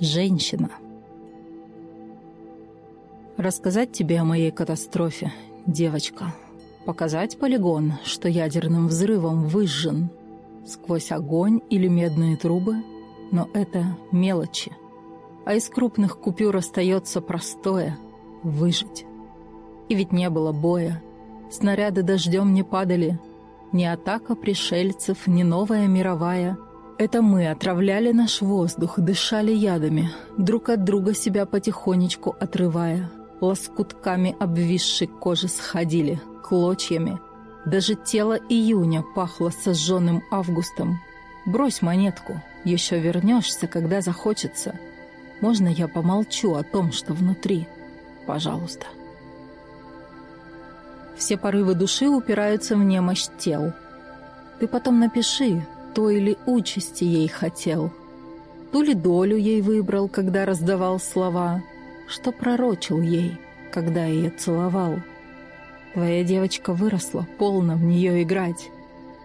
Женщина. Рассказать тебе о моей катастрофе, девочка. Показать полигон, что ядерным взрывом выжжен. Сквозь огонь или медные трубы. Но это мелочи. А из крупных купюр остается простое — выжить. И ведь не было боя. Снаряды дождем не падали. Ни атака пришельцев, ни новая мировая — это мы отравляли наш воздух, дышали ядами, друг от друга себя потихонечку отрывая. Лоскутками обвисшей кожи сходили, клочьями. Даже тело июня пахло сожженным августом. Брось монетку, еще вернешься, когда захочется. Можно я помолчу о том, что внутри? Пожалуйста. Все порывы души упираются в немощь тел. Ты потом напиши, той или участи ей хотел, ту ли долю ей выбрал, когда раздавал слова, что пророчил ей, когда ее целовал. Твоя девочка выросла, полно в нее играть.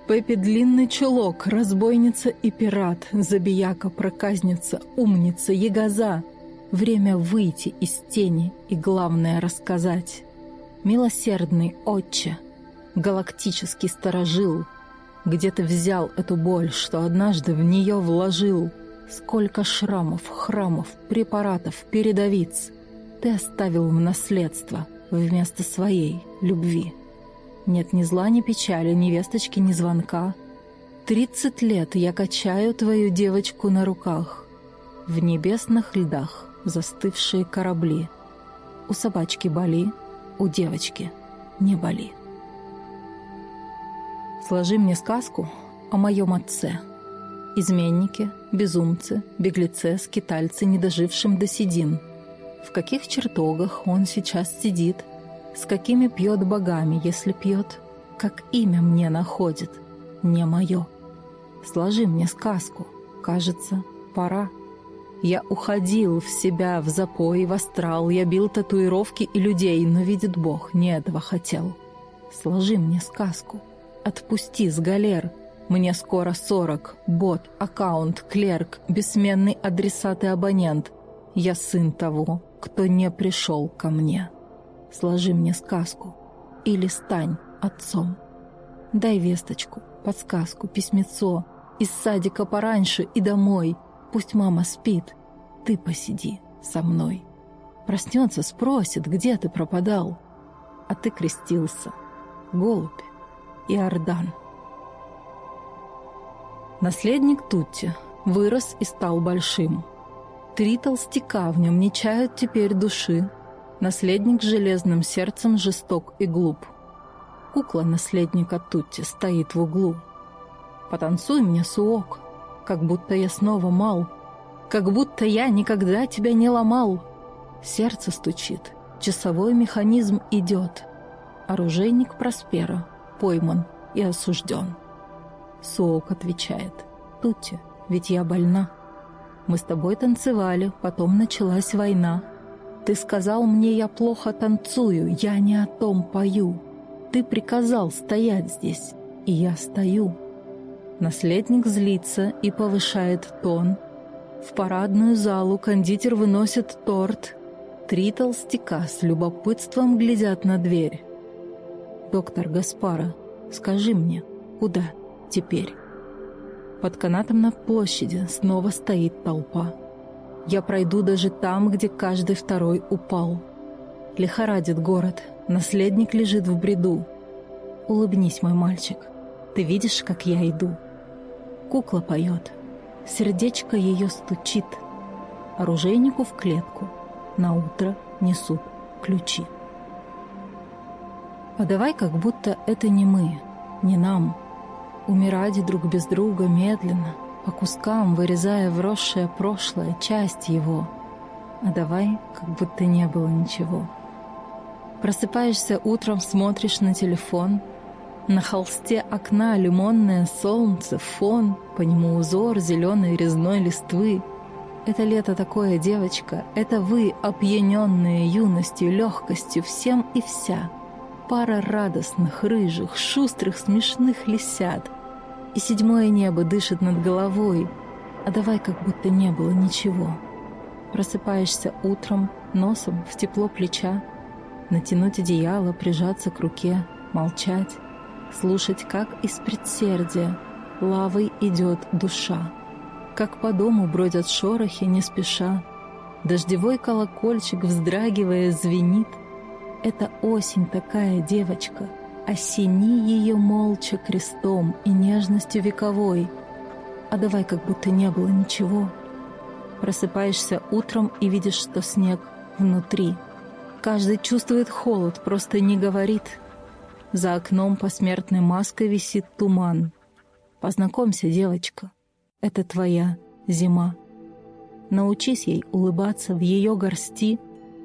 Пеппи длинный чулок, разбойница и пират, забияка, проказница, умница, ягоза. Время выйти из тени и, главное, рассказать. Милосердный отче, галактический сторожил — где ты взял эту боль, что однажды в нее вложил? Сколько шрамов, храмов, препаратов, передовиц ты оставил в наследство вместо своей любви? Нет ни зла, ни печали, ни весточки, ни звонка. Тридцать лет я качаю твою девочку на руках. В небесных льдах застывшие корабли. У собачки боли, у девочки не боли. Сложи мне сказку о моем отце. Изменнике, безумце, беглеце, скитальце, недожившем до седин. В каких чертогах он сейчас сидит, с какими пьет богами, если пьет, как имя мне находит, не мое. Сложи мне сказку, кажется, пора. Я уходил в себя, в запой, в астрал, я бил татуировки и людей, но, видит Бог, не этого хотел. Сложи мне сказку, Отпусти с галер. Мне скоро сорок. Бот, аккаунт, клерк, бессменный адресат и абонент. Я сын того, кто не пришел ко мне. Сложи мне сказку. Или стань отцом. Дай весточку, подсказку, письмецо. Из садика пораньше и домой. Пусть мама спит. Ты посиди со мной. Проснется, спросит, где ты пропадал. А ты крестился. Голубь. Иордан. Наследник Тутти вырос и стал большим. Три толстяка в нем не чают теперь души. Наследник с железным сердцем жесток и глуп. Кукла наследника Тутти стоит в углу. Потанцуй мне, суок, как будто я снова мал, как будто я никогда тебя не ломал. Сердце стучит, часовой механизм идет. Оружейник Проспера — пойман и осужден. Соок отвечает, «Тутти, ведь я больна. Мы с тобой танцевали, потом началась война. Ты сказал мне, я плохо танцую, я не о том пою. Ты приказал стоять здесь, и я стою». Наследник злится и повышает тон. В парадную залу кондитер выносит торт. Три толстяка с любопытством глядят на дверь. «Доктор Гаспара, скажи мне, куда теперь?» Под канатом на площади снова стоит толпа. Я пройду даже там, где каждый второй упал. Лихорадит город, наследник лежит в бреду. Улыбнись, мой мальчик, ты видишь, как я иду. Кукла поет, сердечко ее стучит. Оружейнику в клетку, на утро несут ключи. А давай как будто это не мы, не нам. Умирать друг без друга медленно, по кускам, вырезая вросшее прошлое, часть его. А давай как будто не было ничего. Просыпаешься утром, смотришь на телефон. На холсте окна лимонное солнце, фон, по нему узор зеленой резной листвы. Это лето такое, девочка, это вы, опьяненные юностью, легкостью, всем и вся — пара радостных, рыжих, шустрых, смешных лисят. И седьмое небо дышит над головой, а давай как будто не было ничего. Просыпаешься утром, носом в тепло плеча, натянуть одеяло, прижаться к руке, молчать, слушать, как из предсердия лавой идет душа, как по дому бродят шорохи не спеша, дождевой колокольчик, вздрагивая, звенит. Это осень такая девочка, осени ее молча крестом и нежностью вековой, а давай как будто не было ничего. Просыпаешься утром и видишь, что снег внутри. Каждый чувствует холод, просто не говорит — за окном посмертной маской висит туман. Познакомься, девочка, это твоя зима. Научись ей улыбаться в ее горсти.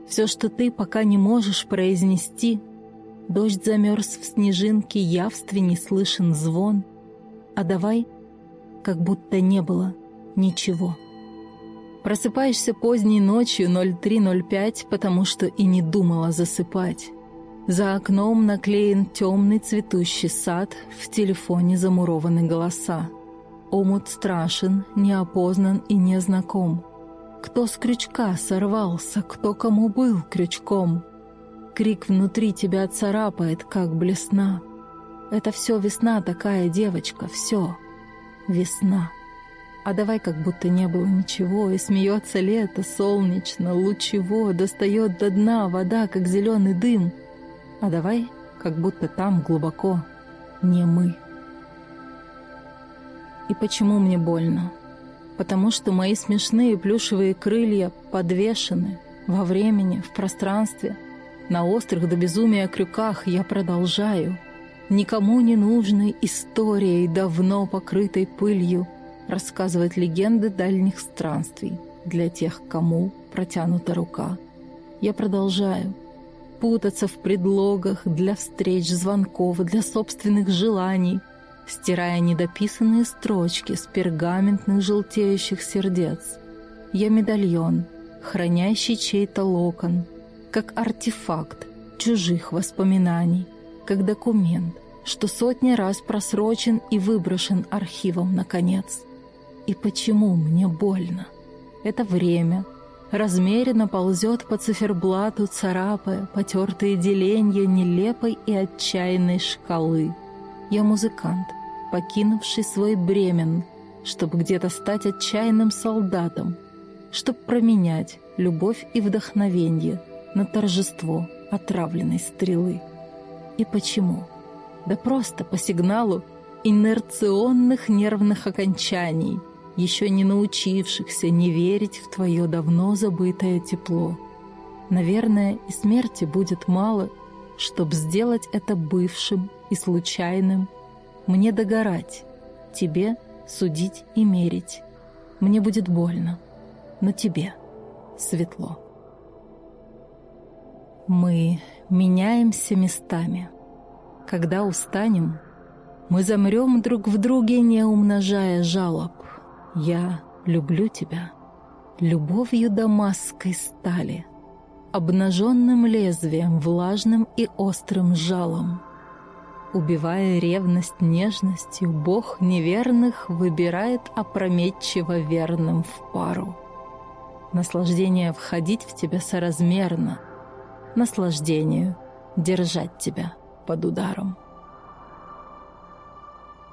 Все, что ты пока не можешь произнести. Дождь замерз в снежинке, явственней слышен звон. А давай, как будто не было ничего. Просыпаешься поздней ночью 03.05, потому что и не думала засыпать. За окном наклеен темный цветущий сад, в телефоне замурованы голоса. Омут страшен, неопознан и незнаком. Кто с крючка сорвался, кто кому был крючком? Крик внутри тебя царапает, как блесна. Это все весна такая, девочка, все. Весна. А давай как будто не было ничего, и смеется лето, солнечно, лучево, достает до дна вода, как зеленый дым — а давай, как будто там глубоко, не мы. И почему мне больно? Потому что мои смешные плюшевые крылья подвешены во времени, в пространстве. На острых до безумия крюках я продолжаю. Никому не нужной историей, давно покрытой пылью, рассказывать легенды дальних странствий для тех, кому протянута рука. Я продолжаю — путаться в предлогах для встреч, звонков, для собственных желаний, стирая недописанные строчки с пергаментных желтеющих сердец. Я медальон, хранящий чей-то локон, как артефакт чужих воспоминаний, как документ, что сотни раз просрочен и выброшен архивом наконец. И почему мне больно? Это время — размеренно ползет по циферблату, царапая потертые деленья нелепой и отчаянной шкалы. Я музыкант, покинувший свой бремен, чтобы где-то стать отчаянным солдатом, чтобы променять любовь и вдохновение на торжество отравленной стрелы. И почему? Да просто по сигналу инерционных нервных окончаний — еще не научившихся не верить в твое давно забытое тепло. Наверное, и смерти будет мало, чтобы сделать это бывшим и случайным. Мне догорать, тебе судить и мерить. Мне будет больно, но тебе светло. Мы меняемся местами. Когда устанем, мы замрем друг в друге, не умножая жалоб. Я люблю тебя любовью дамасской стали, обнаженным лезвием, влажным и острым жалом. Убивая ревность нежностью, Бог неверных выбирает опрометчиво верным в пару. Наслаждение входить в тебя соразмерно, наслаждению держать тебя под ударом.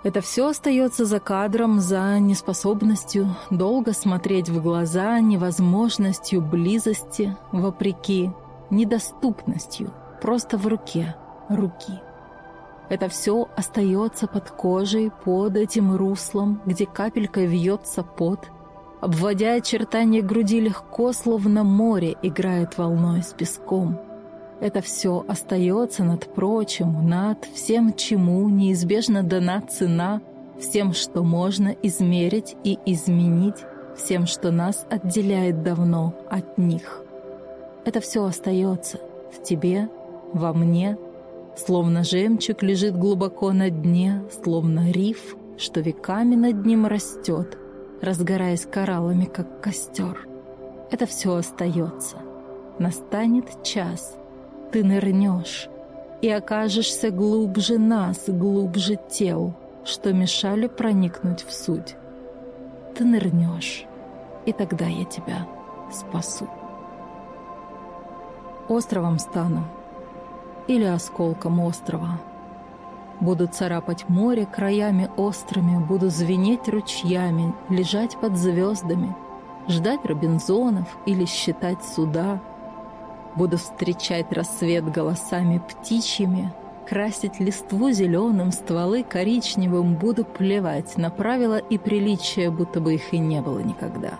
Это все остается за кадром, за неспособностью долго смотреть в глаза, невозможностью близости, вопреки, недоступностью, просто в руке, руки. Это все остается под кожей, под этим руслом, где капелькой вьется пот, обводя очертания груди легко, словно море играет волной с песком — это все остается над прочим, над всем, чему неизбежно дана цена, всем, что можно измерить и изменить, всем, что нас отделяет давно от них. Это все остается в тебе, во мне, словно жемчуг лежит глубоко на дне, словно риф, что веками над ним растет, разгораясь кораллами, как костер. Это все остается. Настанет час — ты нырнешь и окажешься глубже нас, глубже тел, что мешали проникнуть в суть. Ты нырнешь, и тогда я тебя спасу. Островом стану или осколком острова. Буду царапать море краями острыми, буду звенеть ручьями, лежать под звездами, ждать Робинзонов или считать суда. Буду встречать рассвет голосами птичьими, красить листву зеленым, стволы коричневым, буду плевать на правила и приличия, будто бы их и не было никогда.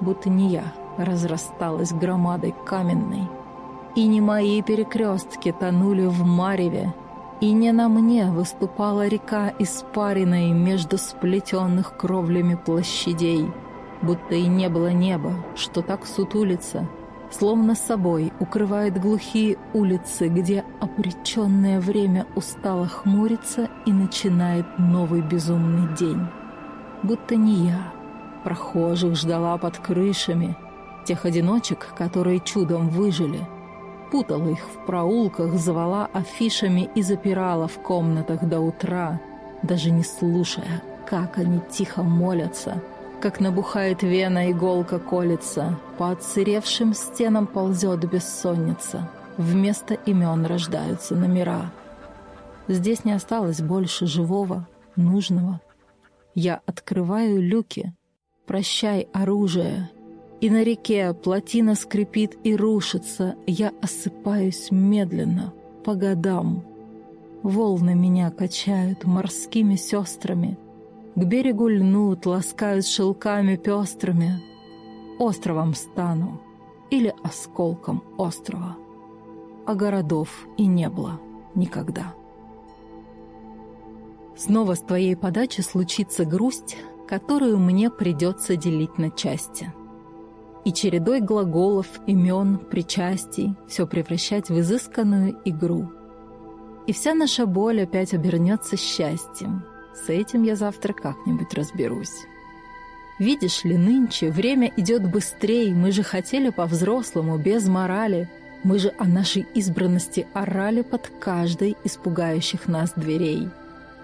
Будто не я разрасталась громадой каменной, и не мои перекрестки тонули в мареве, и не на мне выступала река испаренной между сплетенных кровлями площадей, будто и не было неба, что так сутулится, словно собой укрывает глухие улицы, где обреченное время устало хмурится и начинает новый безумный день. Будто не я, прохожих ждала под крышами, тех одиночек, которые чудом выжили — путала их в проулках, звала афишами и запирала в комнатах до утра, даже не слушая, как они тихо молятся, как набухает вена, иголка колется, по отсыревшим стенам ползет бессонница, вместо имен рождаются номера. Здесь не осталось больше живого, нужного. Я открываю люки, прощай оружие — и на реке плотина скрипит и рушится, я осыпаюсь медленно, по годам. Волны меня качают морскими сестрами, к берегу льнут, ласкают шелками пестрыми. Островом стану или осколком острова. А городов и не было никогда. Снова с твоей подачи случится грусть, которую мне придется делить на части — и чередой глаголов, имен, причастий все превращать в изысканную игру. И вся наша боль опять обернется счастьем. С этим я завтра как-нибудь разберусь. Видишь ли, нынче время идет быстрее, мы же хотели по-взрослому, без морали. Мы же о нашей избранности орали под каждой из пугающих нас дверей.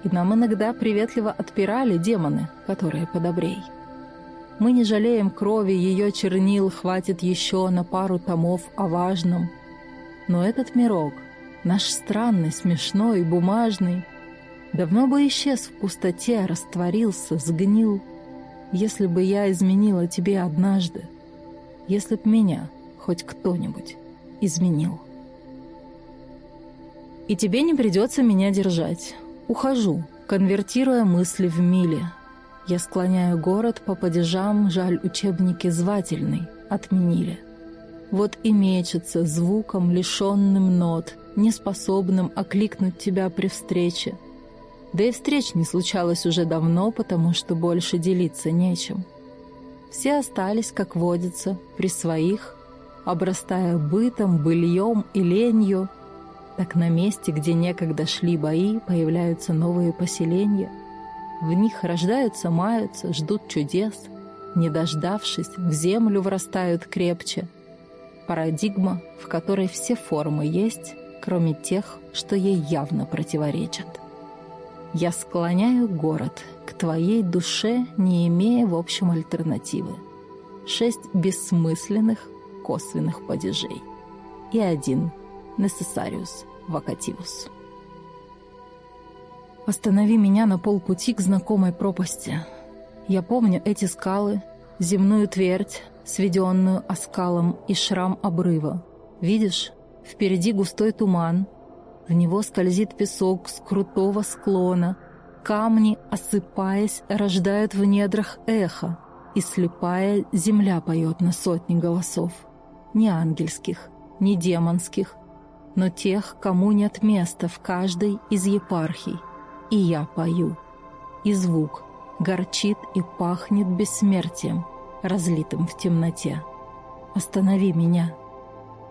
И нам иногда приветливо отпирали демоны, которые подобрей. Мы не жалеем крови, ее чернил хватит еще на пару томов о важном. Но этот мирок, наш странный, смешной, бумажный, давно бы исчез в пустоте, растворился, сгнил, если бы я изменила тебе однажды, если б меня хоть кто-нибудь изменил. И тебе не придется меня держать. Ухожу, конвертируя мысли в мили — я склоняю город по падежам, жаль, учебники звательный отменили. Вот и мечется звуком, лишенным нот, неспособным окликнуть тебя при встрече. Да и встреч не случалось уже давно, потому что больше делиться нечем. Все остались, как водится, при своих, обрастая бытом, быльем и ленью. Так на месте, где некогда шли бои, появляются новые поселения — в них рождаются, маются, ждут чудес, не дождавшись, в землю врастают крепче. Парадигма, в которой все формы есть, кроме тех, что ей явно противоречат. Я склоняю город к твоей душе, не имея в общем альтернативы. Шесть бессмысленных косвенных падежей и один necessarius vacativus. Останови меня на полпути к знакомой пропасти. Я помню эти скалы, земную твердь, сведенную оскалом и шрам обрыва. Видишь, впереди густой туман. В него скользит песок с крутого склона. Камни, осыпаясь, рождают в недрах эхо, и слепая земля поет на сотни голосов. Не ангельских, не демонских, но тех, кому нет места в каждой из епархий и я пою. И звук горчит и пахнет бессмертием, разлитым в темноте. Останови меня.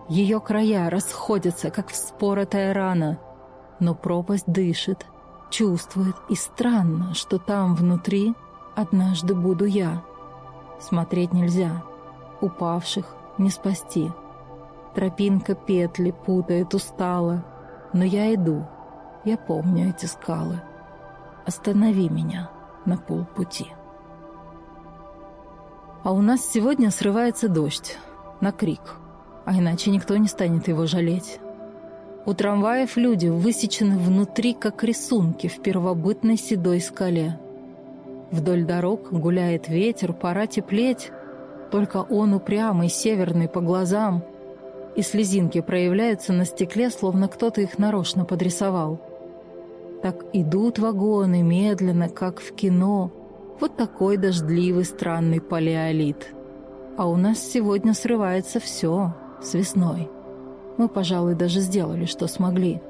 Ее края расходятся, как вспоротая рана, но пропасть дышит, чувствует, и странно, что там внутри однажды буду я. Смотреть нельзя, упавших не спасти. Тропинка петли путает устало, но я иду, я помню эти скалы. Останови меня на полпути. А у нас сегодня срывается дождь. На крик. А иначе никто не станет его жалеть. У трамваев люди высечены внутри, как рисунки в первобытной седой скале. Вдоль дорог гуляет ветер, пора теплеть. Только он упрямый, северный по глазам. И слезинки проявляются на стекле, словно кто-то их нарочно подрисовал. Так идут вагоны медленно, как в кино. Вот такой дождливый странный палеолит. А у нас сегодня срывается все с весной. Мы, пожалуй, даже сделали, что смогли.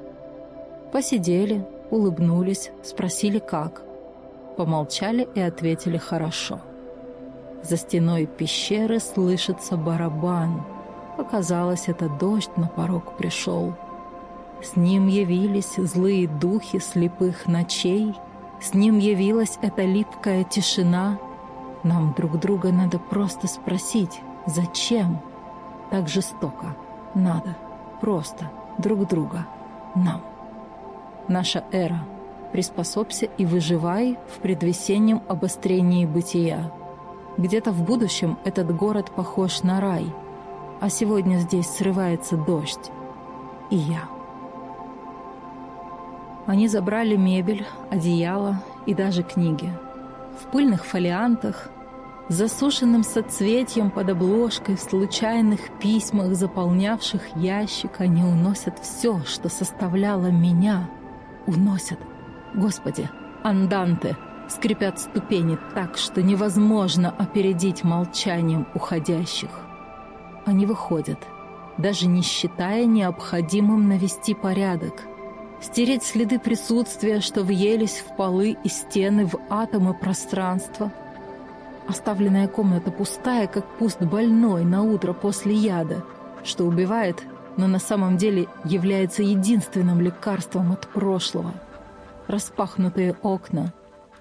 Посидели, улыбнулись, спросили, как. Помолчали и ответили «хорошо». За стеной пещеры слышится барабан. Оказалось, это дождь на порог пришел. С ним явились злые духи слепых ночей, С ним явилась эта липкая тишина. Нам друг друга надо просто спросить, зачем? Так жестоко. Надо. Просто. Друг друга. Нам. Наша эра. Приспособься и выживай в предвесеннем обострении бытия. Где-то в будущем этот город похож на рай, а сегодня здесь срывается дождь. И я. Они забрали мебель, одеяло и даже книги. В пыльных фолиантах, засушенным соцветием под обложкой, в случайных письмах, заполнявших ящик, они уносят все, что составляло меня. Уносят. Господи, анданте, скрипят ступени так, что невозможно опередить молчанием уходящих. Они выходят, даже не считая необходимым навести порядок — стереть следы присутствия, что въелись в полы и стены, в атомы пространства. Оставленная комната пустая, как пуст больной на утро после яда, что убивает, но на самом деле является единственным лекарством от прошлого. Распахнутые окна,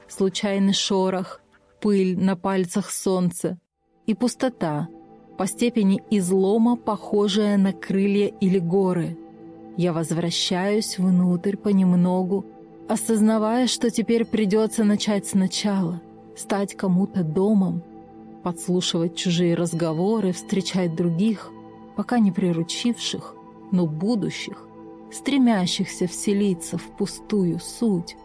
случайный шорох, пыль на пальцах солнца и пустота, по степени излома, похожая на крылья или горы — я возвращаюсь внутрь понемногу, осознавая, что теперь придется начать сначала, стать кому-то домом, подслушивать чужие разговоры, встречать других, пока не приручивших, но будущих, стремящихся вселиться в пустую суть.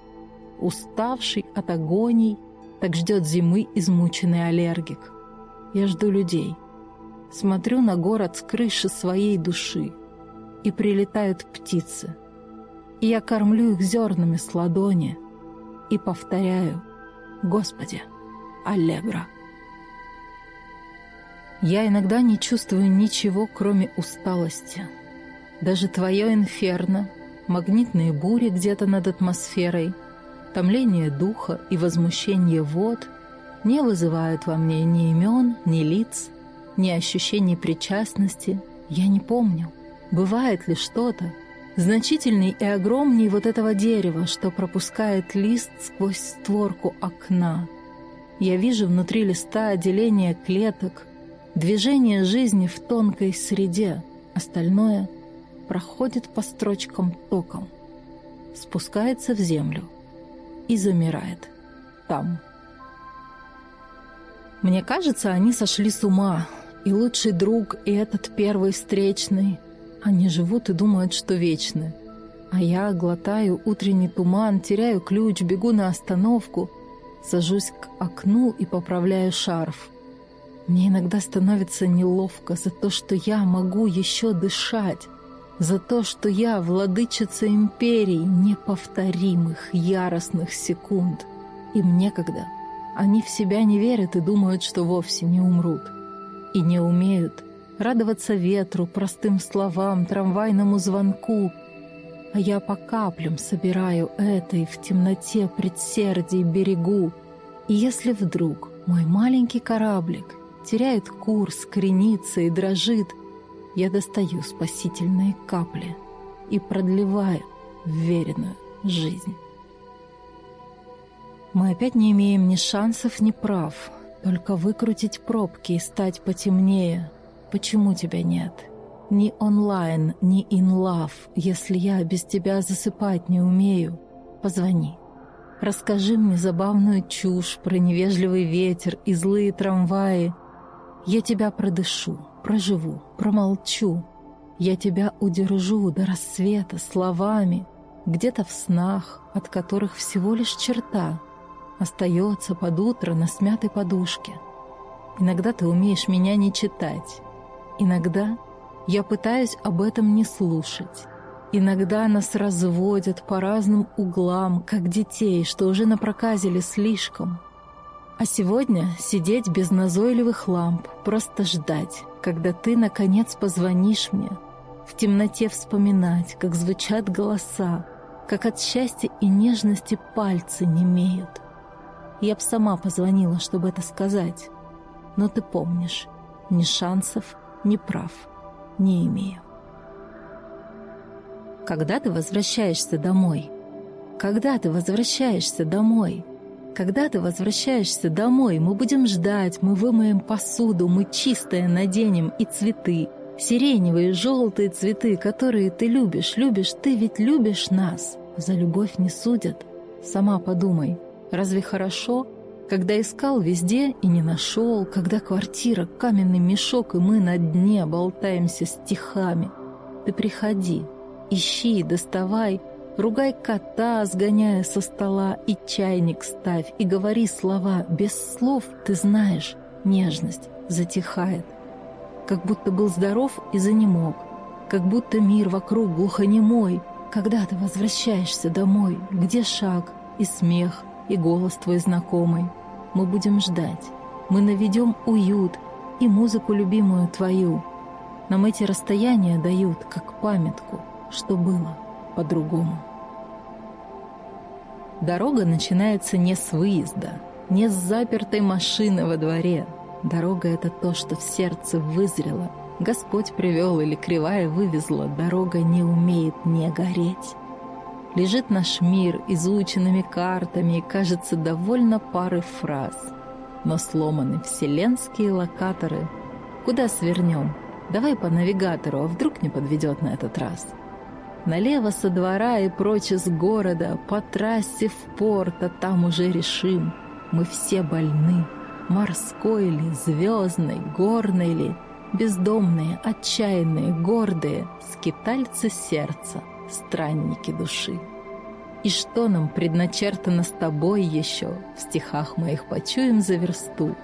Уставший от агоний, так ждет зимы измученный аллергик. Я жду людей. Смотрю на город с крыши своей души и прилетают птицы. И я кормлю их зернами с ладони и повторяю «Господи, Аллегра». Я иногда не чувствую ничего, кроме усталости. Даже твое инферно, магнитные бури где-то над атмосферой, томление духа и возмущение вод не вызывают во мне ни имен, ни лиц, ни ощущений причастности. Я не помню. Бывает ли что-то, значительней и огромней вот этого дерева, что пропускает лист сквозь створку окна? Я вижу внутри листа отделение клеток, движение жизни в тонкой среде, остальное проходит по строчкам током, спускается в землю и замирает там. Мне кажется, они сошли с ума, и лучший друг, и этот первый встречный — они живут и думают, что вечны. А я глотаю утренний туман, теряю ключ, бегу на остановку, сажусь к окну и поправляю шарф. Мне иногда становится неловко за то, что я могу еще дышать, за то, что я владычица империи неповторимых, яростных секунд. Им некогда. Они в себя не верят и думают, что вовсе не умрут. И не умеют радоваться ветру, простым словам, трамвайному звонку. А я по каплям собираю это и в темноте предсердий берегу. И если вдруг мой маленький кораблик теряет курс, кренится и дрожит, я достаю спасительные капли и продлеваю веренную жизнь. Мы опять не имеем ни шансов, ни прав, только выкрутить пробки и стать потемнее — почему тебя нет? Ни онлайн, ни in love, если я без тебя засыпать не умею. Позвони. Расскажи мне забавную чушь про невежливый ветер и злые трамваи. Я тебя продышу, проживу, промолчу. Я тебя удержу до рассвета словами, где-то в снах, от которых всего лишь черта остается под утро на смятой подушке. Иногда ты умеешь меня не читать. Иногда я пытаюсь об этом не слушать. Иногда нас разводят по разным углам, как детей, что уже напроказили слишком. А сегодня сидеть без назойливых ламп, просто ждать, когда ты, наконец, позвонишь мне. В темноте вспоминать, как звучат голоса, как от счастья и нежности пальцы немеют. Я б сама позвонила, чтобы это сказать. Но ты помнишь, ни шансов, ни прав не имею. Когда ты возвращаешься домой? Когда ты возвращаешься домой? Когда ты возвращаешься домой, мы будем ждать, мы вымоем посуду, мы чистое наденем и цветы, сиреневые, желтые цветы, которые ты любишь, любишь, ты ведь любишь нас. За любовь не судят. Сама подумай, разве хорошо, когда искал везде и не нашел, когда квартира — каменный мешок, и мы на дне болтаемся стихами? Ты приходи, Ищи, доставай, ругай кота, сгоняя со стола, и чайник ставь, и говори слова. Без слов, ты знаешь, нежность затихает. Как будто был здоров и занемог, как будто мир вокруг глухонемой. Когда ты возвращаешься домой, где шаг и смех, и голос твой знакомый? Мы будем ждать, мы наведем уют и музыку любимую твою. Нам эти расстояния дают, как памятку — что было по-другому. Дорога начинается не с выезда, не с запертой машины во дворе. Дорога — это то, что в сердце вызрело. Господь привел или кривая вывезла, дорога не умеет не гореть. Лежит наш мир изученными картами и кажется довольно пары фраз. Но сломаны вселенские локаторы. Куда свернем? Давай по навигатору, а вдруг не подведет на этот раз. Налево со двора и прочь из города, по трассе в порт, а там уже решим. Мы все больны, морской ли, звездной, горной ли, бездомные, отчаянные, гордые, скитальцы сердца, странники души. И что нам предначертано с тобой еще, в стихах моих почуем за версту?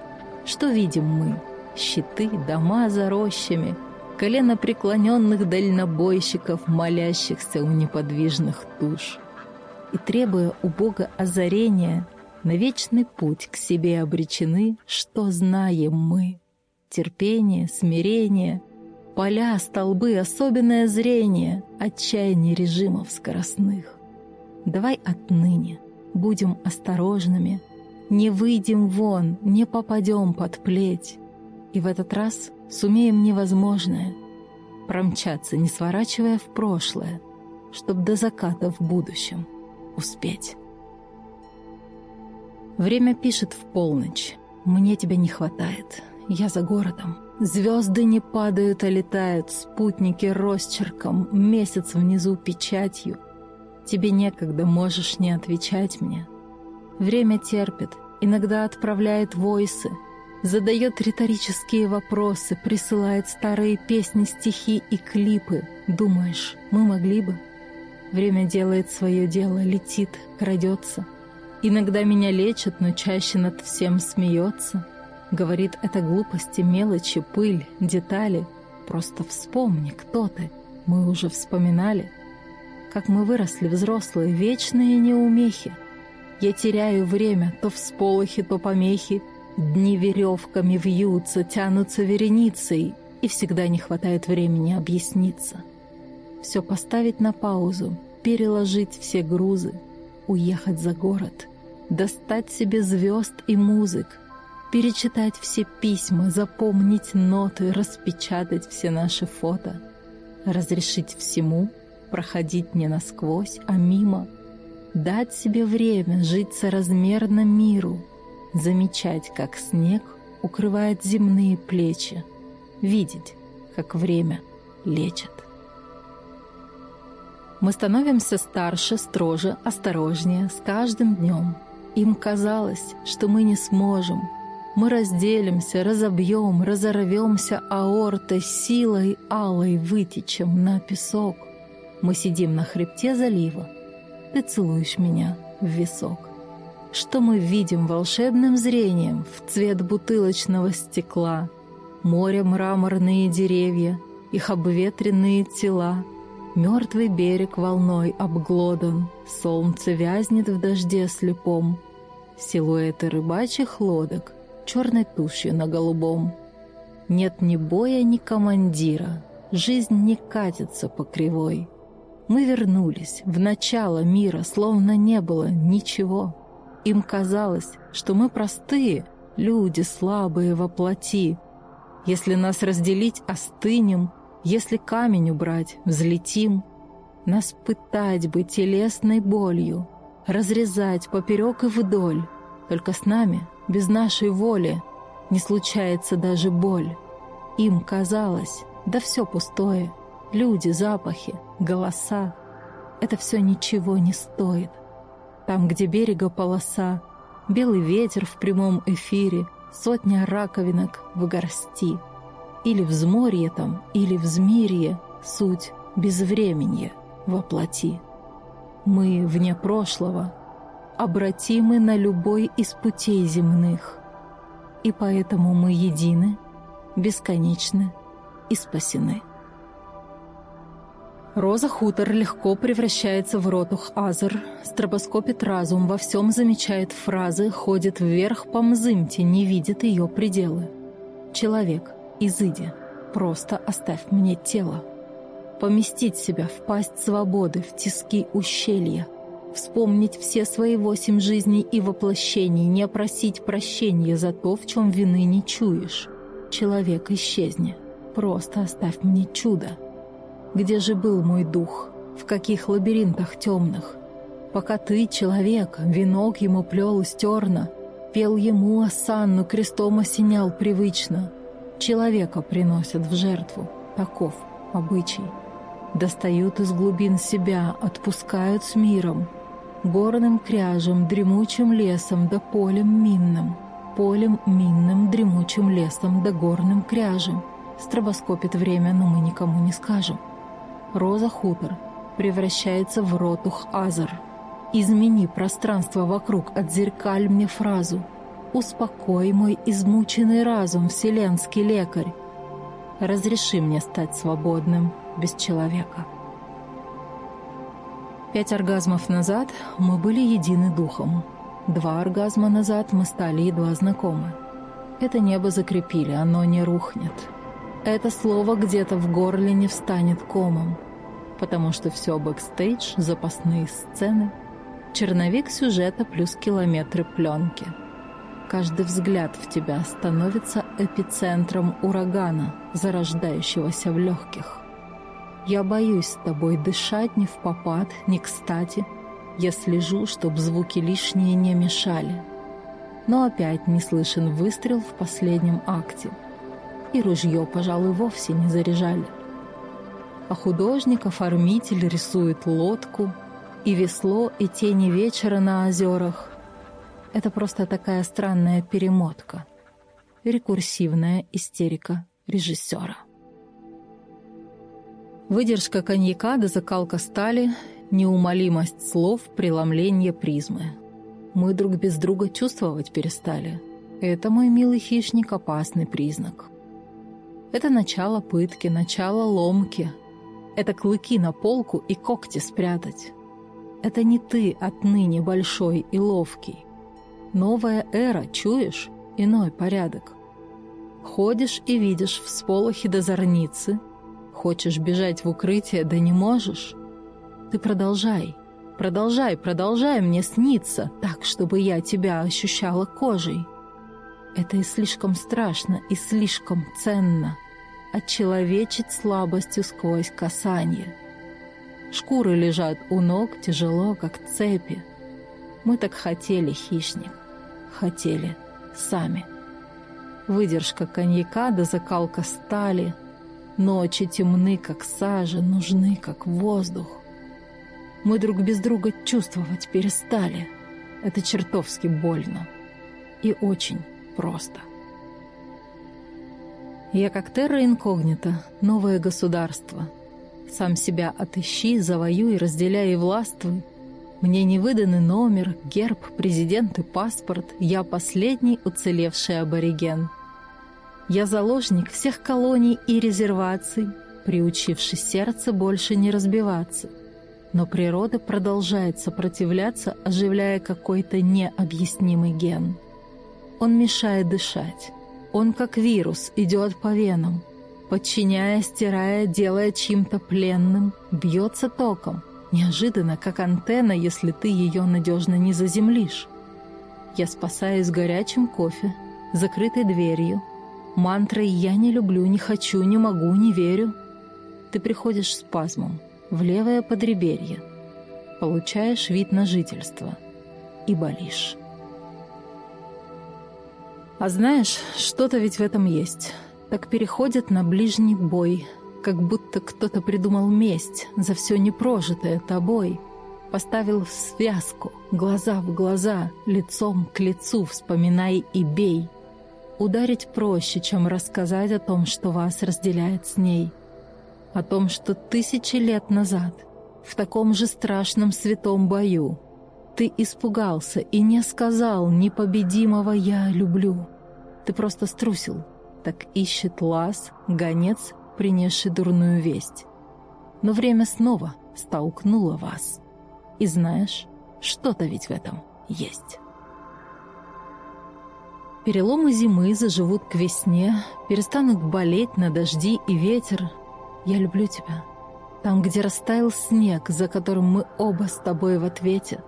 Что видим мы? Щиты, дома за рощами — колено преклоненных дальнобойщиков, молящихся у неподвижных туш. И требуя у Бога озарения, на вечный путь к себе обречены, что знаем мы. Терпение, смирение, поля, столбы, особенное зрение, отчаяние режимов скоростных. Давай отныне будем осторожными, не выйдем вон, не попадем под плеть. И в этот раз сумеем невозможное — промчаться, не сворачивая в прошлое, чтобы до заката в будущем успеть. Время пишет в полночь. Мне тебя не хватает. Я за городом. Звезды не падают, а летают. Спутники росчерком. Месяц внизу печатью. Тебе некогда, можешь не отвечать мне. Время терпит. Иногда отправляет войсы — задает риторические вопросы, присылает старые песни, стихи и клипы. Думаешь, мы могли бы? Время делает свое дело, летит, крадется. Иногда меня лечат, но чаще над всем смеется. Говорит, это глупости, мелочи, пыль, детали. Просто вспомни, кто ты. Мы уже вспоминали. Как мы выросли взрослые, вечные неумехи. Я теряю время, то всполохи, то помехи, Дни веревками вьются, тянутся вереницей, и всегда не хватает времени объясниться. Все поставить на паузу, переложить все грузы, уехать за город, достать себе звезд и музык, перечитать все письма, запомнить ноты, распечатать все наши фото, разрешить всему проходить не насквозь, а мимо, дать себе время жить соразмерно миру, замечать, как снег укрывает земные плечи, видеть, как время лечит. Мы становимся старше, строже, осторожнее с каждым днем. Им казалось, что мы не сможем. Мы разделимся, разобьем, разорвемся аортой, силой алой вытечем на песок. Мы сидим на хребте залива. Ты целуешь меня в висок. Что мы видим волшебным зрением в цвет бутылочного стекла? Море, мраморные деревья, их обветренные тела. Мертвый берег волной обглодан, солнце вязнет в дожде слепом. Силуэты рыбачьих лодок — черной тушью на голубом. Нет ни боя, ни командира, жизнь не катится по кривой. Мы вернулись в начало мира, словно не было ничего. Им казалось, что мы простые, люди слабые во плоти. Если нас разделить, остынем, если камень убрать, взлетим. Нас пытать бы телесной болью, разрезать поперек и вдоль. Только с нами без нашей воли не случается даже боль. Им казалось, да все пустое. Люди, запахи, голоса. Это все ничего не стоит. Там, где берега полоса, белый ветер в прямом эфире, сотня раковинок в горсти. Или взморье там, или взмирье, суть безвременье воплоти. Мы вне прошлого, обратимы на любой из путей земных. И поэтому мы едины, бесконечны и спасены. Роза Хутор легко превращается в ротух Азер, стробоскопит разум, во всем замечает фразы, ходит вверх по мзымте, не видит ее пределы. Человек, изыди, просто оставь мне тело. Поместить себя в пасть свободы, в тиски ущелья — Вспомнить все свои восемь жизней и воплощений, не просить прощения за то, в чем вины не чуешь. Человек исчезни. Просто оставь мне чудо. Где же был мой дух? В каких лабиринтах темных? Пока ты, человек, венок ему плел из терна, пел ему осанну, крестом осенял привычно. Человека приносят в жертву. Таков обычай. Достают из глубин себя, отпускают с миром — горным кряжем, дремучим лесом да полем минным, полем минным, дремучим лесом да горным кряжем. Стробоскопит время, но мы никому не скажем. Роза хутор превращается в ротух азар. Измени пространство вокруг, отзеркаль мне фразу. Успокой мой измученный разум, вселенский лекарь. Разреши мне стать свободным без человека. Пять оргазмов назад мы были едины духом. Два оргазма назад мы стали едва знакомы. Это небо закрепили, оно не рухнет. Это слово где-то в горле не встанет комом, потому что все бэкстейдж, запасные сцены, черновик сюжета плюс километры пленки. Каждый взгляд в тебя становится эпицентром урагана, зарождающегося в легких. Я боюсь с тобой дышать не в попад, не кстати. Я слежу, чтоб звуки лишние не мешали. Но опять не слышен выстрел в последнем акте. И ружье, пожалуй, вовсе не заряжали. А художник-оформитель рисует лодку, и весло, и тени вечера на озерах. Это просто такая странная перемотка. Рекурсивная истерика режиссера. Выдержка коньяка до закалка стали, неумолимость слов, преломление призмы. Мы друг без друга чувствовать перестали. Это, мой милый хищник, опасный признак. Это начало пытки, начало ломки. Это клыки на полку и когти спрятать. Это не ты отныне большой и ловкий. Новая эра, чуешь? Иной порядок. Ходишь и видишь всполохи до зорницы — Хочешь бежать в укрытие, да не можешь? Ты продолжай, продолжай, продолжай мне сниться, так, чтобы я тебя ощущала кожей. Это и слишком страшно, и слишком ценно. Отчеловечить слабостью сквозь касание. Шкуры лежат у ног тяжело, как цепи. Мы так хотели, хищник. Хотели сами. Выдержка коньяка до закалка стали — Ночи темны, как сажа, нужны, как воздух. Мы друг без друга чувствовать перестали. Это чертовски больно. И очень просто. Я как терра инкогнита, новое государство. Сам себя отыщи, завоюй, разделяй и властвуй. Мне не выданы номер, герб, президент и паспорт. Я последний уцелевший абориген. Я заложник всех колоний и резерваций, приучивший сердце больше не разбиваться. Но природа продолжает сопротивляться, оживляя какой-то необъяснимый ген. Он мешает дышать. Он, как вирус, идет по венам, подчиняя, стирая, делая чьим-то пленным, бьется током, неожиданно, как антенна, если ты ее надежно не заземлишь. Я спасаюсь горячим кофе, закрытой дверью, мантрой «я не люблю, не хочу, не могу, не верю». Ты приходишь спазмом, в левое подреберье, получаешь вид на жительство и болишь. А знаешь, что-то ведь в этом есть. Так переходят на ближний бой, как будто кто-то придумал месть за все непрожитое тобой. Поставил в связку, глаза в глаза, лицом к лицу вспоминай и бей. Ударить проще, чем рассказать о том, что вас разделяет с ней — о том, что тысячи лет назад, в таком же страшном святом бою, ты испугался и не сказал непобедимого «я люблю». Ты просто струсил. Так ищет лаз, гонец, принесший дурную весть. Но время снова столкнуло вас. И знаешь, что-то ведь в этом есть. Переломы зимы заживут к весне, перестанут болеть на дожди и ветер, я люблю тебя. Там, где растаял снег, за которым мы оба с тобой в ответе.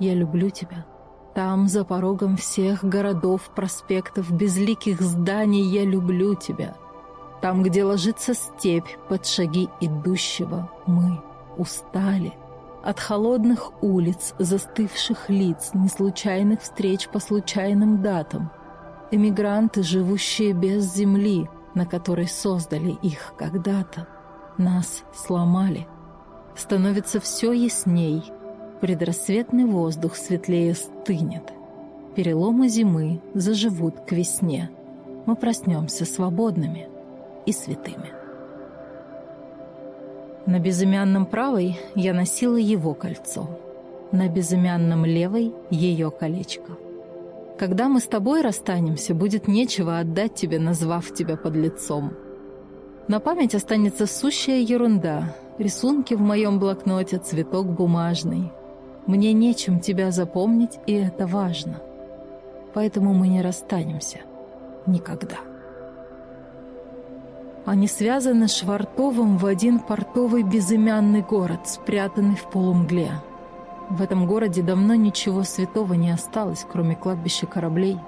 Я люблю тебя. Там, за порогом всех городов, проспектов, безликих зданий, я люблю тебя. Там, где ложится степь под шаги идущего, мы устали. От холодных улиц, застывших лиц, неслучайных встреч по случайным датам. Эмигранты, живущие без земли — на которой создали их когда-то, нас сломали. Становится все ясней, предрассветный воздух светлее стынет. Переломы зимы заживут к весне. Мы проснемся свободными и святыми. На безымянном правой я носила его кольцо, на безымянном левой — ее колечко. Когда мы с тобой расстанемся, будет нечего отдать тебе, назвав тебя под лицом. На память останется сущая ерунда. Рисунки в моем блокноте, цветок бумажный. Мне нечем тебя запомнить, и это важно. Поэтому мы не расстанемся. Никогда. Они связаны Швартовым в один портовый безымянный город, спрятанный в полумгле. В этом городе давно ничего святого не осталось, кроме кладбища кораблей.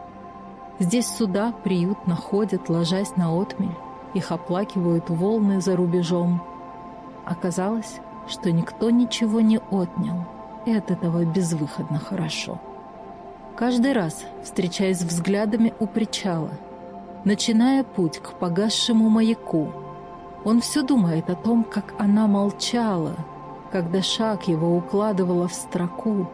Здесь суда приют находят, ложась на отмель. Их оплакивают волны за рубежом. Оказалось, что никто ничего не отнял, и от этого безвыходно хорошо. Каждый раз, встречаясь взглядами у причала, начиная путь к погасшему маяку, он все думает о том, как она молчала, когда шаг его укладывала в строку,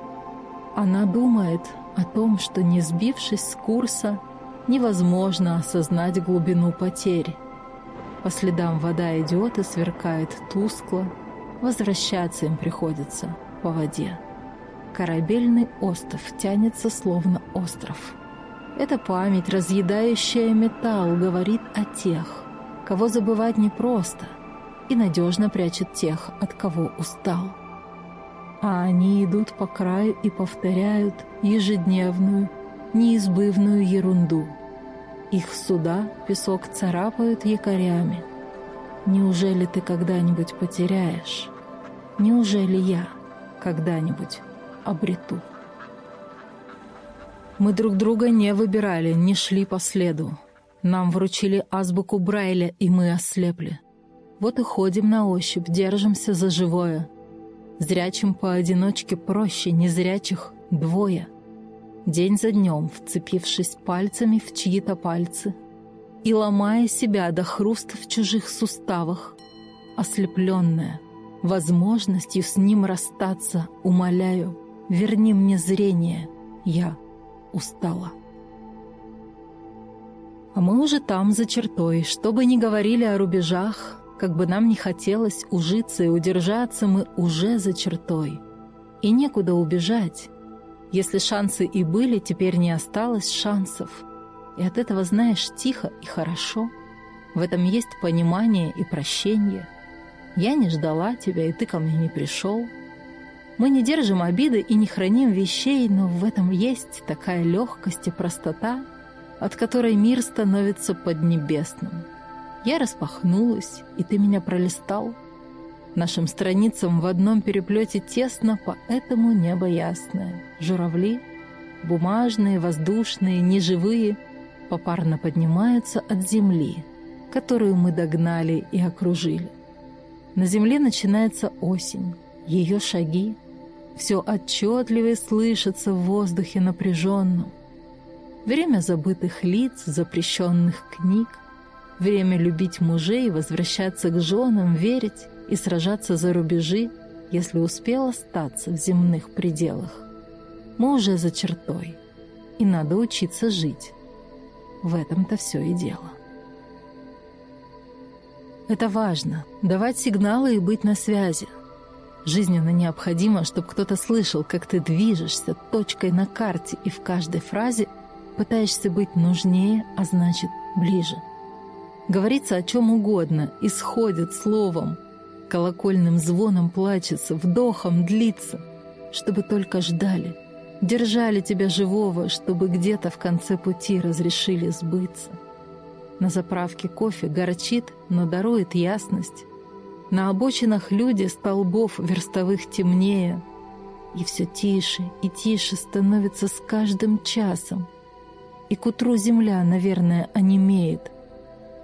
она думает о том, что не сбившись с курса, невозможно осознать глубину потерь. По следам вода идет и сверкает тускло, возвращаться им приходится по воде. Корабельный остров тянется словно остров. Эта память, разъедающая металл, говорит о тех, кого забывать непросто, и надежно прячет тех, от кого устал. А они идут по краю и повторяют ежедневную, неизбывную ерунду. Их суда песок царапают якорями. Неужели ты когда-нибудь потеряешь? Неужели я когда-нибудь обрету? Мы друг друга не выбирали, не шли по следу. Нам вручили азбуку Брайля, и мы ослепли. Вот и ходим на ощупь, держимся за живое. Зрячим поодиночке проще, незрячих двое. День за днем, вцепившись пальцами в чьи-то пальцы и ломая себя до хруста в чужих суставах, ослепленная, возможностью с ним расстаться, умоляю, верни мне зрение, я устала. А мы уже там, за чертой, что бы ни говорили о рубежах, как бы нам не хотелось ужиться и удержаться, мы уже за чертой. И некуда убежать. Если шансы и были, теперь не осталось шансов. И от этого, знаешь, тихо и хорошо. В этом есть понимание и прощение. Я не ждала тебя, и ты ко мне не пришел. Мы не держим обиды и не храним вещей, но в этом есть такая легкость и простота, от которой мир становится поднебесным. Я распахнулась, и ты меня пролистал. Нашим страницам в одном переплете тесно, поэтому небо ясное. Журавли, бумажные, воздушные, неживые, попарно поднимаются от земли, которую мы догнали и окружили. На земле начинается осень, ее шаги, все отчетливее слышится в воздухе напряженном. Время забытых лиц, запрещенных книг, время любить мужей, возвращаться к женам, верить и сражаться за рубежи, если успел остаться в земных пределах. Мы уже за чертой, и надо учиться жить. В этом-то все и дело. Это важно — давать сигналы и быть на связи — Жизненно необходимо, чтобы кто-то слышал, как ты движешься точкой на карте и в каждой фразе пытаешься быть нужнее, а значит ближе. Говорится о чем угодно, исходит словом, колокольным звоном плачется, вдохом длится, чтобы только ждали, держали тебя живого, чтобы где-то в конце пути разрешили сбыться. На заправке кофе горчит, но дарует ясность, на обочинах люди столбов верстовых темнее, и все тише и тише становится с каждым часом. И к утру земля, наверное, онемеет.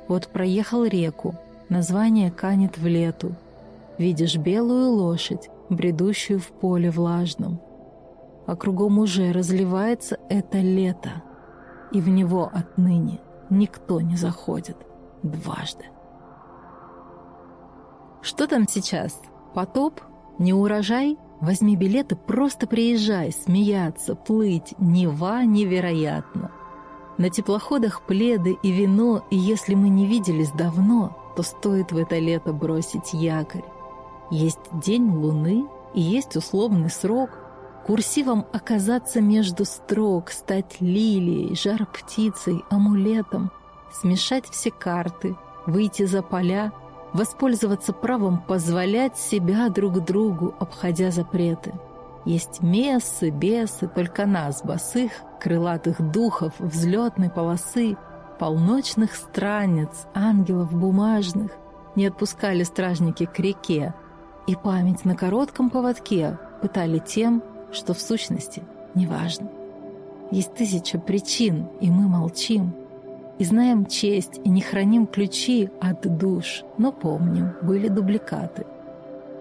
Вот проехал реку, название канет в лету. Видишь белую лошадь, бредущую в поле влажном. А кругом уже разливается это лето, и в него отныне никто не заходит дважды. Что там сейчас? Потоп? Не урожай? Возьми билеты, просто приезжай, смеяться, плыть. Нева невероятно. На теплоходах пледы и вино, и если мы не виделись давно, то стоит в это лето бросить якорь. Есть день луны и есть условный срок. Курсивом оказаться между строк, стать лилией, жар птицей, амулетом, смешать все карты, выйти за поля — воспользоваться правом позволять себя друг другу, обходя запреты. Есть мессы, бесы, только нас, босых, крылатых духов, взлетной полосы, полночных странниц, ангелов бумажных, не отпускали стражники к реке, и память на коротком поводке пытали тем, что в сущности неважно. Есть тысяча причин, и мы молчим, и знаем честь, и не храним ключи от душ, но помним, были дубликаты.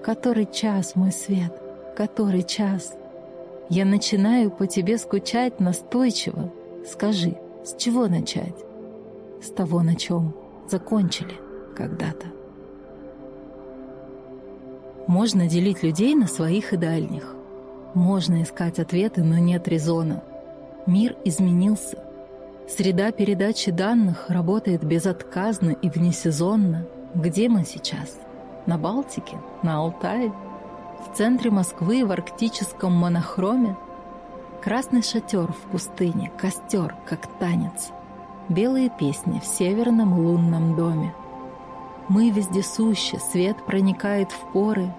Который час, мой свет, который час? Я начинаю по тебе скучать настойчиво. Скажи, с чего начать? С того, на чем закончили когда-то. Можно делить людей на своих и дальних. Можно искать ответы, но нет резона. Мир изменился — Среда передачи данных работает безотказно и внесезонно. Где мы сейчас? На Балтике? На Алтае? В центре Москвы в арктическом монохроме? Красный шатер в пустыне, костер, как танец. Белые песни в северном лунном доме. Мы вездесущи, свет проникает в поры.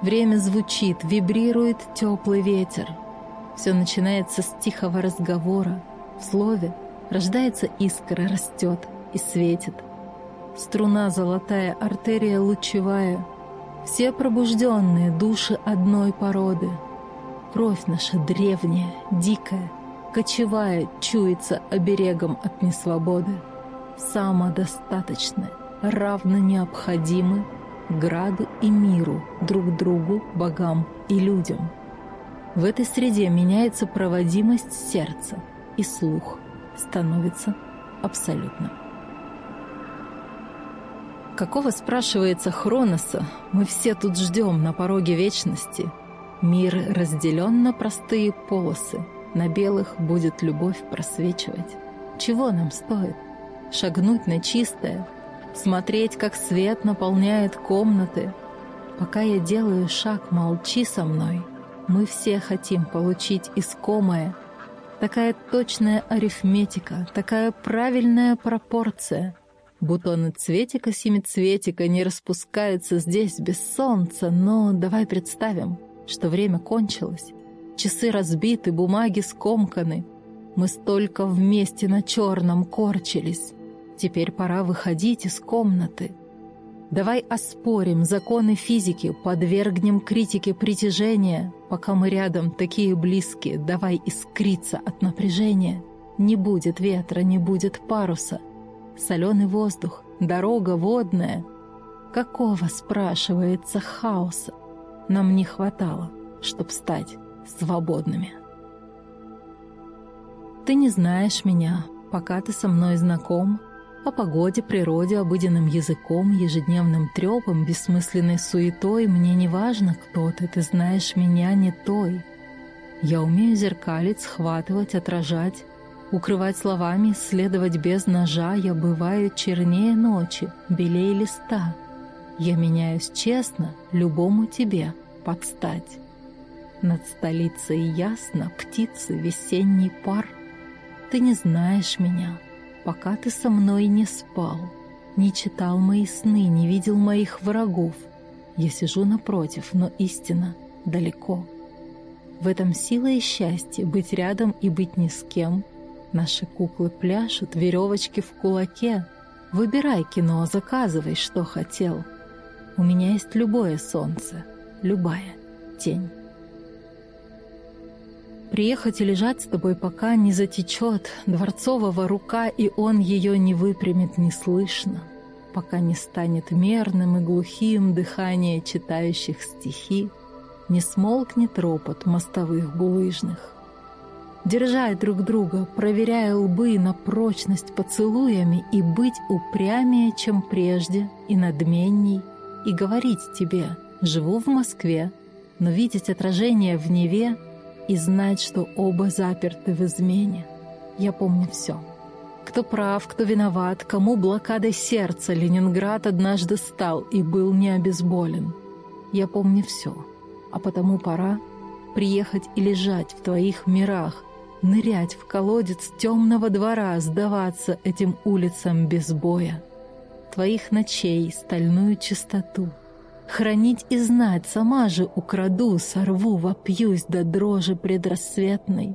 Время звучит, вибрирует теплый ветер. Все начинается с тихого разговора. В слове Рождается искра, растет и светит. Струна золотая, артерия лучевая. Все пробужденные души одной породы. Кровь наша древняя, дикая, кочевая, чуется оберегом от несвободы. Самодостаточны, равно необходимы граду и миру, друг другу, богам и людям. В этой среде меняется проводимость сердца и слух становится абсолютным. Какого, спрашивается, Хроноса мы все тут ждем на пороге вечности? Мир разделен на простые полосы, на белых будет любовь просвечивать. Чего нам стоит? шагнуть на чистое, смотреть, как свет наполняет комнаты. Пока я делаю шаг, молчи со мной. Мы все хотим получить искомое. Такая точная арифметика, такая правильная пропорция. Бутоны цветика-семицветика не распускаются здесь без солнца, но давай представим, что время кончилось. Часы разбиты, бумаги скомканы. Мы столько вместе на черном корчились. Теперь пора выходить из комнаты. Давай оспорим законы физики, подвергнем критике притяжения. Пока мы рядом, такие близкие, давай искриться от напряжения. Не будет ветра, не будет паруса. Соленый воздух, дорога водная. Какого, спрашивается, хаоса нам не хватало, чтоб стать свободными? Ты не знаешь меня, пока ты со мной знаком, о погоде, природе, обыденным языком, ежедневным трепом, бессмысленной суетой Мне не важно, кто ты, ты знаешь меня не той. Я умею зеркалить, схватывать, отражать, Укрывать словами, исследовать без ножа Я бываю чернее ночи, белее листа. Я меняюсь честно, любому тебе подстать. Над столицей ясно, птицы, весенний пар. Ты не знаешь меня, пока ты со мной не спал, не читал мои сны, не видел моих врагов. Я сижу напротив, но истина далеко. В этом сила и счастье быть рядом и быть ни с кем. Наши куклы пляшут, веревочки в кулаке. Выбирай кино, заказывай, что хотел. У меня есть любое солнце, любая тень. Приехать и лежать с тобой, пока не затечет Дворцового рука, и он ее не выпрямит неслышно, Пока не станет мерным и глухим дыхание читающих стихи, Не смолкнет ропот мостовых булыжных. Держать друг друга, проверяя лбы на прочность поцелуями И быть упрямее, чем прежде, и надменней, И говорить тебе «живу в Москве», но видеть отражение в Неве — и знать, что оба заперты в измене. Я помню все. Кто прав, кто виноват, кому блокадой сердца Ленинград однажды стал и был не обезболен. Я помню все, а потому пора приехать и лежать в твоих мирах, нырять в колодец темного двора, сдаваться этим улицам без боя. Твоих ночей стальную чистоту — Хранить и знать сама же украду, сорву, вопьюсь до дрожи предрассветной.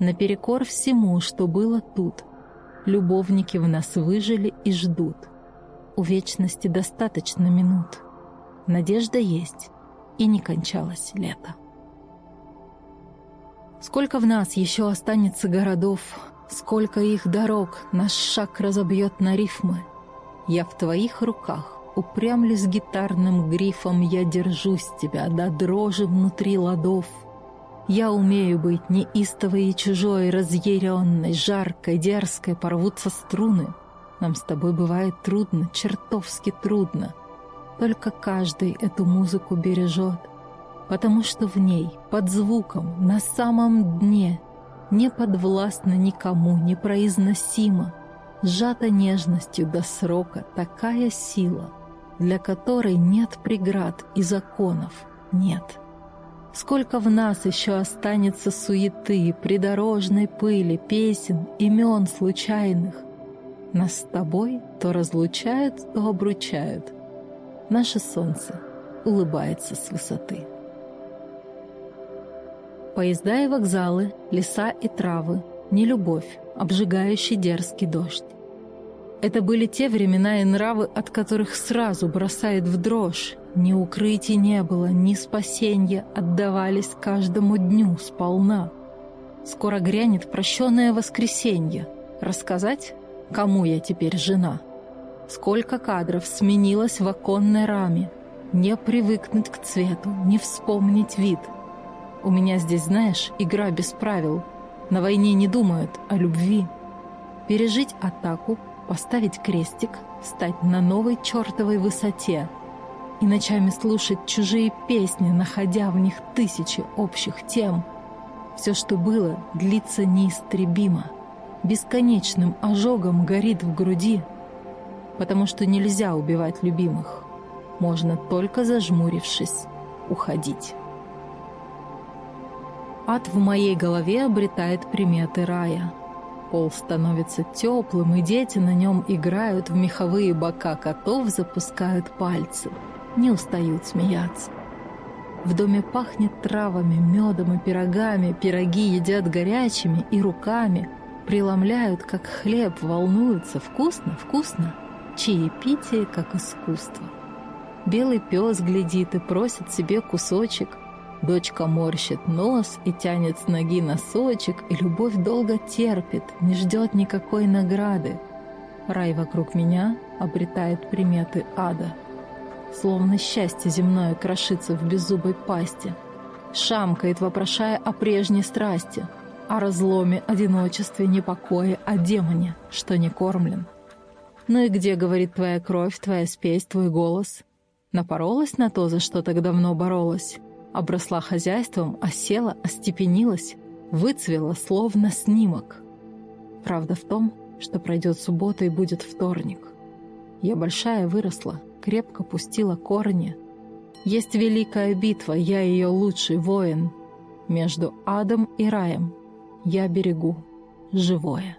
Наперекор всему, что было тут, любовники в нас выжили и ждут. У вечности достаточно минут. Надежда есть, и не кончалось лето. Сколько в нас еще останется городов, сколько их дорог наш шаг разобьет на рифмы. Я в твоих руках, упрямлюсь гитарным грифом, я держусь тебя до дрожи внутри ладов. Я умею быть неистовой и чужой, разъяренной, жаркой, дерзкой, порвутся струны. Нам с тобой бывает трудно, чертовски трудно. Только каждый эту музыку бережет, потому что в ней, под звуком, на самом дне, не подвластна никому, непроизносима, сжата нежностью до срока такая сила — для которой нет преград и законов, нет. Сколько в нас еще останется суеты, придорожной пыли, песен, имен случайных. Нас с тобой то разлучают, то обручают. Наше солнце улыбается с высоты. Поезда и вокзалы, леса и травы, не любовь, обжигающий дерзкий дождь. Это были те времена и нравы, от которых сразу бросает в дрожь. Ни укрытий не было, ни спасенья отдавались каждому дню сполна. Скоро грянет прощенное воскресенье. Рассказать, кому я теперь жена? Сколько кадров сменилось в оконной раме. Не привыкнуть к цвету, не вспомнить вид. У меня здесь, знаешь, игра без правил. На войне не думают о любви. Пережить атаку, поставить крестик, стать на новой чертовой высоте и ночами слушать чужие песни, находя в них тысячи общих тем. Все, что было, длится неистребимо. бесконечным ожогом горит в груди, потому что нельзя убивать любимых. Можно только зажмурившись уходить. Ад в моей голове обретает приметы рая. Пол становится теплым, и дети на нем играют, в меховые бока котов запускают пальцы. Не устают смеяться. В доме пахнет травами, медом и пирогами, пироги едят горячими и руками, преломляют, как хлеб, волнуются, вкусно, вкусно, чаепитие, как искусство. Белый пес глядит и просит себе кусочек, дочка морщит нос и тянет с ноги носочек, и любовь долго терпит, не ждет никакой награды. Рай вокруг меня обретает приметы ада — словно счастье земное крошится в беззубой пасти. Шамкает, вопрошая о прежней страсти, о разломе, одиночестве, непокое, о демоне, что не кормлен. Ну и где, говорит, твоя кровь, твоя спесь, твой голос? Напоролась на то, за что так давно боролась? Обросла хозяйством, осела, остепенилась, выцвела, словно снимок. Правда в том, что пройдет суббота и будет вторник. Я большая выросла, крепко пустила корни. Есть великая битва, я ее лучший воин. Между адом и раем я берегу живое.